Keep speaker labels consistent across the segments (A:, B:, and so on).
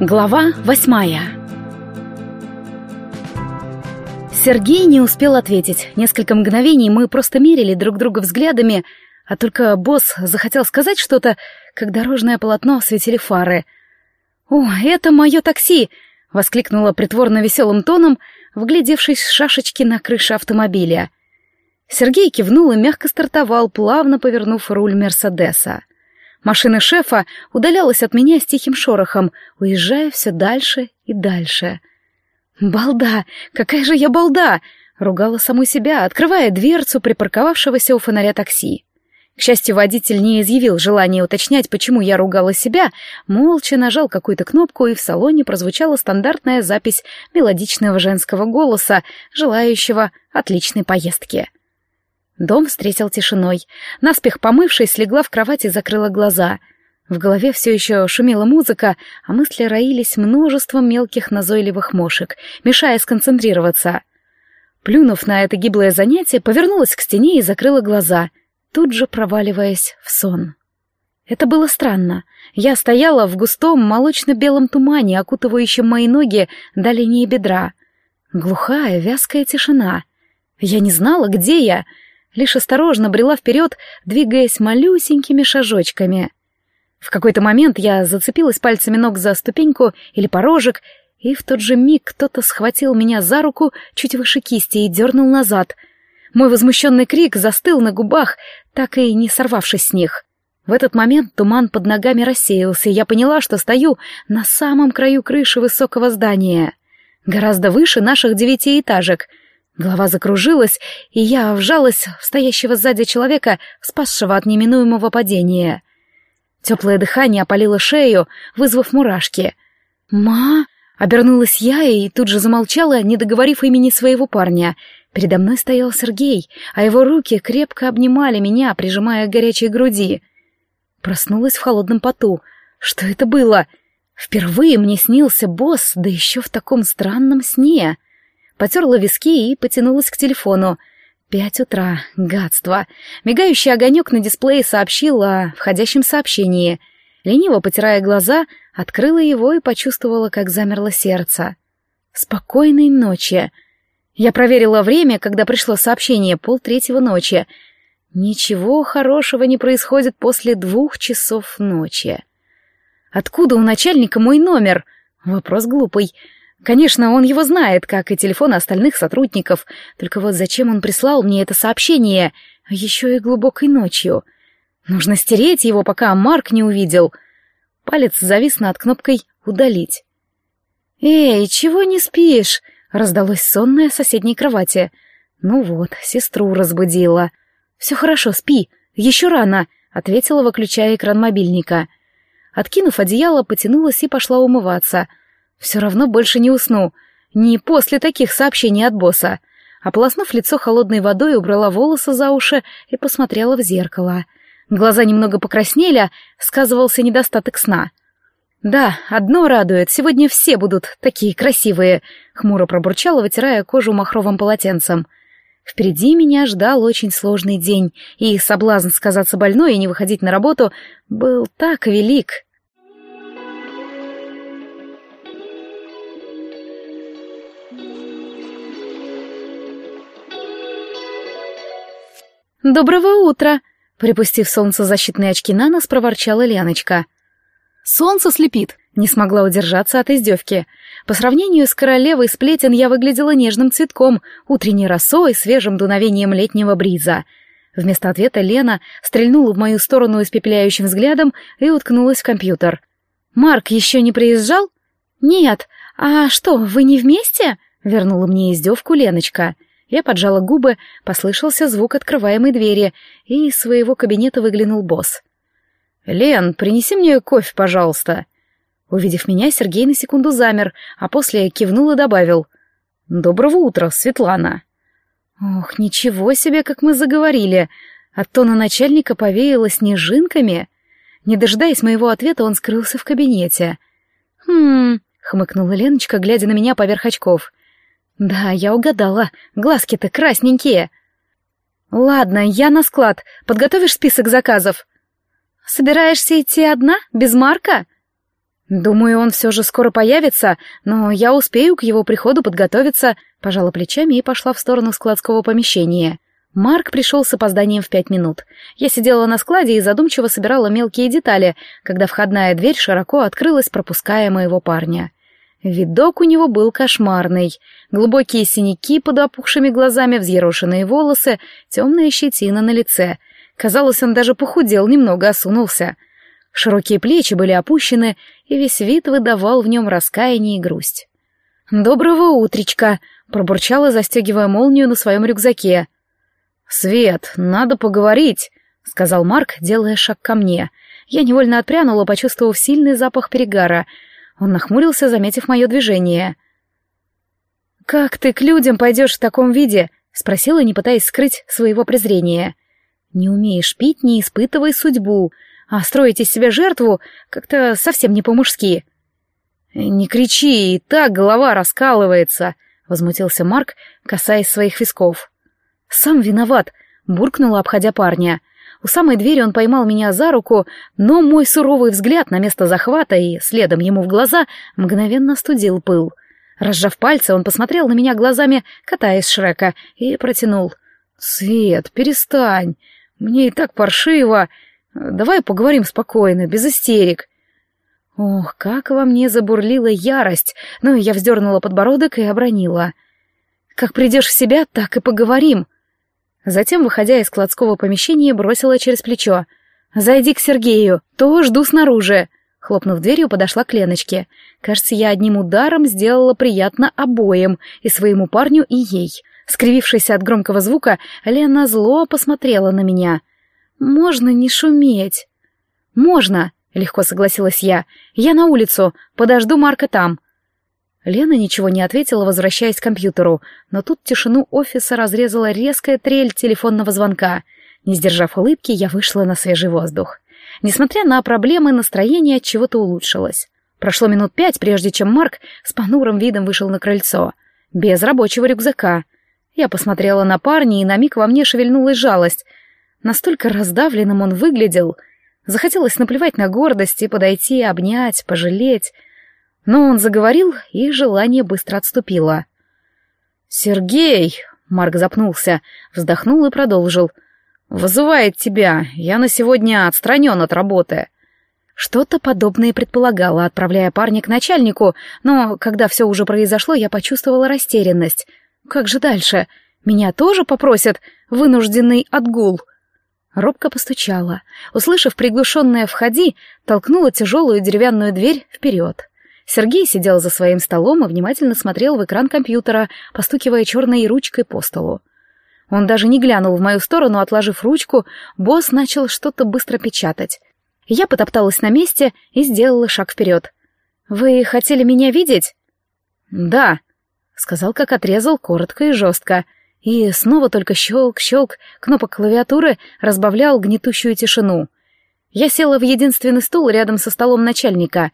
A: Глава восьмая Сергей не успел ответить. Несколько мгновений мы просто мерили друг друга взглядами, а только босс захотел сказать что-то, как дорожное полотно осветили фары. «О, это мое такси!» — воскликнула притворно веселым тоном, вглядевшись в шашечки на крыше автомобиля. Сергей кивнул и мягко стартовал, плавно повернув руль Мерседеса. Машина шефа удалялась от меня с тихим шорохом, уезжая все дальше и дальше. «Балда! Какая же я балда!» — ругала саму себя, открывая дверцу припарковавшегося у фонаря такси. К счастью, водитель не изъявил желания уточнять, почему я ругала себя, молча нажал какую-то кнопку, и в салоне прозвучала стандартная запись мелодичного женского голоса, желающего отличной поездки. Дом встретил тишиной. Наспех помывшись, легла в кровать и закрыла глаза. В голове все еще шумела музыка, а мысли роились множеством мелких назойливых мошек, мешая сконцентрироваться. Плюнув на это гиблое занятие, повернулась к стене и закрыла глаза, тут же проваливаясь в сон. Это было странно. Я стояла в густом молочно-белом тумане, окутывающем мои ноги до линии бедра. Глухая, вязкая тишина. Я не знала, где я — лишь осторожно брела вперед, двигаясь малюсенькими шажочками. В какой-то момент я зацепилась пальцами ног за ступеньку или порожек, и в тот же миг кто-то схватил меня за руку чуть выше кисти и дернул назад. Мой возмущенный крик застыл на губах, так и не сорвавшись с них. В этот момент туман под ногами рассеялся, и я поняла, что стою на самом краю крыши высокого здания, гораздо выше наших девятиэтажек — Голова закружилась, и я вжалась в стоящего сзади человека, спасшего от неминуемого падения. Теплое дыхание опалило шею, вызвав мурашки. «Ма!» — обернулась я и тут же замолчала, не договорив имени своего парня. Передо мной стоял Сергей, а его руки крепко обнимали меня, прижимая к горячей груди. Проснулась в холодном поту. Что это было? Впервые мне снился босс, да еще в таком странном сне — потерла виски и потянулась к телефону. Пять утра. Гадство. Мигающий огонек на дисплее сообщил о входящем сообщении. Лениво потирая глаза, открыла его и почувствовала, как замерло сердце. Спокойной ночи. Я проверила время, когда пришло сообщение, полтретьего ночи. Ничего хорошего не происходит после двух часов ночи. Откуда у начальника мой номер? Вопрос глупый. Конечно, он его знает, как и телефоны остальных сотрудников, только вот зачем он прислал мне это сообщение, еще и глубокой ночью? Нужно стереть его, пока Марк не увидел. Палец завис над кнопкой «Удалить». «Эй, чего не спишь?» — раздалось сонное в соседней кровати. «Ну вот, сестру разбудила». «Все хорошо, спи. Еще рано», — ответила, выключая экран мобильника. Откинув одеяло, потянулась и пошла умываться — все равно больше не усну. Не после таких сообщений от босса. Ополоснув лицо холодной водой, убрала волосы за уши и посмотрела в зеркало. Глаза немного покраснели, сказывался недостаток сна. «Да, одно радует, сегодня все будут такие красивые», — хмуро пробурчала, вытирая кожу махровым полотенцем. Впереди меня ждал очень сложный день, и соблазн сказаться больной и не выходить на работу был так велик. «Доброго утра!» — припустив солнцезащитные очки на нос, проворчала Леночка. «Солнце слепит!» — не смогла удержаться от издевки. По сравнению с королевой сплетен я выглядела нежным цветком, утренней росой, свежим дуновением летнего бриза. Вместо ответа Лена стрельнула в мою сторону испепеляющим взглядом и уткнулась в компьютер. «Марк еще не приезжал?» «Нет. А что, вы не вместе?» — вернула мне издевку Леночка. «Леночка». Я поджала губы, послышался звук открываемой двери, и из своего кабинета выглянул босс. «Лен, принеси мне кофе, пожалуйста». Увидев меня, Сергей на секунду замер, а после кивнул и добавил. «Доброго утра, Светлана». Ох, ничего себе, как мы заговорили. От тона начальника повеяло снежинками. Не дожидаясь моего ответа, он скрылся в кабинете. «Хм...» — хмыкнула Леночка, глядя на меня поверх очков. Да, я угадала. Глазки-то красненькие. Ладно, я на склад. Подготовишь список заказов? Собираешься идти одна, без Марка? «Думаю, он все же скоро появится, но я успею к его приходу подготовиться», пожала плечами и пошла в сторону складского помещения. Марк пришел с опозданием в пять минут. Я сидела на складе и задумчиво собирала мелкие детали, когда входная дверь широко открылась, пропуская моего парня. Видок у него был кошмарный. Глубокие синяки под опухшими глазами, взъерошенные волосы, темная щетина на лице. Казалось, он даже похудел, немного осунулся. — Широкие плечи были опущены, и весь вид выдавал в нем раскаяние и грусть. «Доброго утречка!» — пробурчала, застегивая молнию на своем рюкзаке. «Свет, надо поговорить!» — сказал Марк, делая шаг ко мне. Я невольно отпрянула, почувствовав сильный запах перегара. Он нахмурился, заметив мое движение. «Как ты к людям пойдешь в таком виде?» — спросила, не пытаясь скрыть своего презрения. «Не умеешь пить, не испытывай судьбу а строить из себя жертву как-то совсем не по-мужски. «Не кричи, и так голова раскалывается», — возмутился Марк, касаясь своих висков. «Сам виноват», — буркнула, обходя парня. У самой двери он поймал меня за руку, но мой суровый взгляд на место захвата и следом ему в глаза мгновенно студил пыл. Разжав пальцы, он посмотрел на меня глазами кота из Шрека и протянул. «Свет, перестань! Мне и так паршиво!» Давай поговорим спокойно, без истерик. Ох, как во мне забурлила ярость, но я вздернула подбородок и обронила. Как придешь в себя, так и поговорим. Затем, выходя из складского помещения, бросила через плечо. «Зайди к Сергею, то жду снаружи». Хлопнув дверью, подошла к Леночке. Кажется, я одним ударом сделала приятно обоим, и своему парню, и ей. Скривившись от громкого звука, Лена зло посмотрела на меня. «Можно не шуметь». «Можно», — легко согласилась я. «Я на улицу, подожду Марка там». Лена ничего не ответила, возвращаясь к компьютеру, но тут тишину офиса разрезала резкая трель телефонного звонка. Не сдержав улыбки, я вышла на свежий воздух. Несмотря на проблемы, настроение от чего-то улучшилось. Прошло минут пять, прежде чем Марк с понурым видом вышел на крыльцо. Без рабочего рюкзака. Я посмотрела на парня, и на миг во мне шевельнулась жалость — Настолько раздавленным он выглядел. Захотелось наплевать на гордость и подойти, обнять, пожалеть. Но он заговорил, и желание быстро отступило. «Сергей!» — Марк запнулся, вздохнул и продолжил. «Вызывает тебя. Я на сегодня отстранен от работы». Что-то подобное предполагало, отправляя парня к начальнику, но когда все уже произошло, я почувствовала растерянность. Как же дальше? Меня тоже попросят вынужденный отгул? Робко постучала. Услышав приглушенное «входи», толкнула тяжелую деревянную дверь вперед. Сергей сидел за своим столом и внимательно смотрел в экран компьютера, постукивая черной ручкой по столу. Он даже не глянул в мою сторону, отложив ручку, босс начал что-то быстро печатать. Я потопталась на месте и сделала шаг вперед. «Вы хотели меня видеть?» «Да», — сказал, как отрезал, коротко и жестко — и снова только щелк-щелк кнопок клавиатуры разбавлял гнетущую тишину. Я села в единственный стул рядом со столом начальника.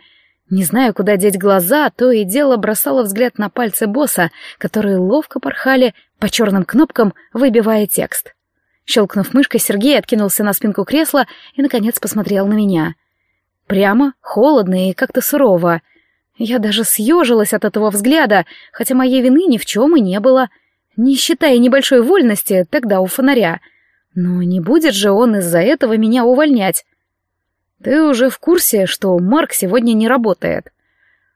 A: Не знаю, куда деть глаза, то и дело бросала взгляд на пальцы босса, которые ловко порхали по черным кнопкам, выбивая текст. Щелкнув мышкой, Сергей откинулся на спинку кресла и, наконец, посмотрел на меня. Прямо, холодно и как-то сурово. Я даже съежилась от этого взгляда, хотя моей вины ни в чем и не было — не считая небольшой вольности тогда у фонаря. Но не будет же он из-за этого меня увольнять. Ты уже в курсе, что Марк сегодня не работает.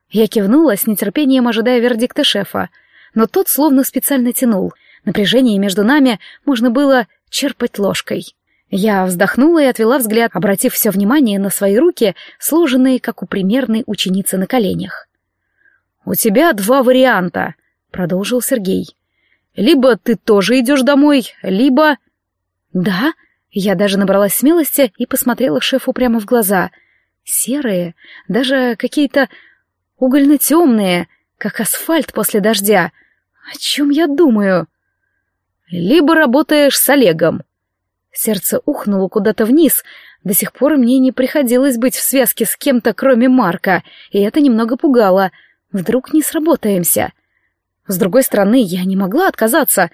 A: Я кивнула с нетерпением, ожидая вердикта шефа, но тот словно специально тянул. Напряжение между нами можно было черпать ложкой. Я вздохнула и отвела взгляд, обратив все внимание на свои руки, сложенные, как у примерной ученицы на коленях. «У тебя два варианта», — продолжил Сергей. Либо ты тоже идешь домой, либо... Да? Я даже набралась смелости и посмотрела шефу прямо в глаза. Серые, даже какие-то угольно-темные, как асфальт после дождя. О чем я думаю? Либо работаешь с Олегом. Сердце ухнуло куда-то вниз. До сих пор мне не приходилось быть в связке с кем-то, кроме Марка, и это немного пугало. Вдруг не сработаемся. С другой стороны, я не могла отказаться.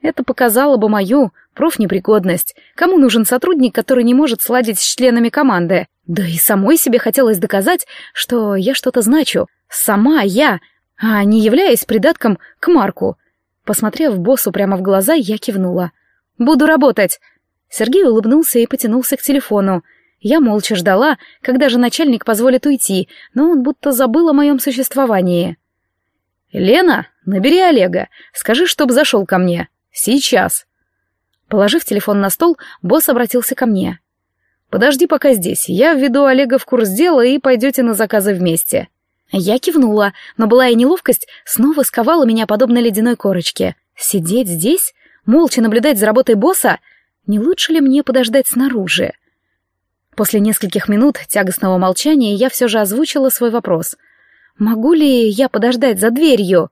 A: Это показало бы мою профнепригодность. Кому нужен сотрудник, который не может сладить с членами команды? Да и самой себе хотелось доказать, что я что-то значу. Сама я, а не являясь придатком к Марку. Посмотрев боссу прямо в глаза, я кивнула. «Буду работать!» Сергей улыбнулся и потянулся к телефону. Я молча ждала, когда же начальник позволит уйти, но он будто забыл о моем существовании. «Лена, набери Олега. Скажи, чтоб зашел ко мне. Сейчас». Положив телефон на стол, босс обратился ко мне. «Подожди пока здесь. Я введу Олега в курс дела и пойдете на заказы вместе». Я кивнула, но была и неловкость снова сковала меня подобно ледяной корочке. Сидеть здесь? Молча наблюдать за работой босса? Не лучше ли мне подождать снаружи? После нескольких минут тягостного молчания я все же озвучила свой вопрос. «Могу ли я подождать за дверью?»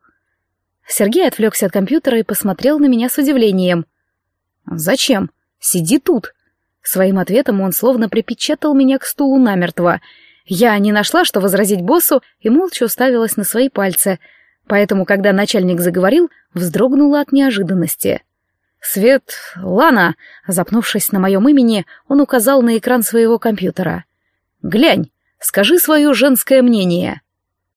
A: Сергей отвлекся от компьютера и посмотрел на меня с удивлением. «Зачем? Сиди тут!» Своим ответом он словно припечатал меня к стулу намертво. Я не нашла, что возразить боссу, и молча уставилась на свои пальцы, поэтому, когда начальник заговорил, вздрогнула от неожиданности. «Свет... Лана...» Запнувшись на моем имени, он указал на экран своего компьютера. «Глянь, скажи свое женское мнение».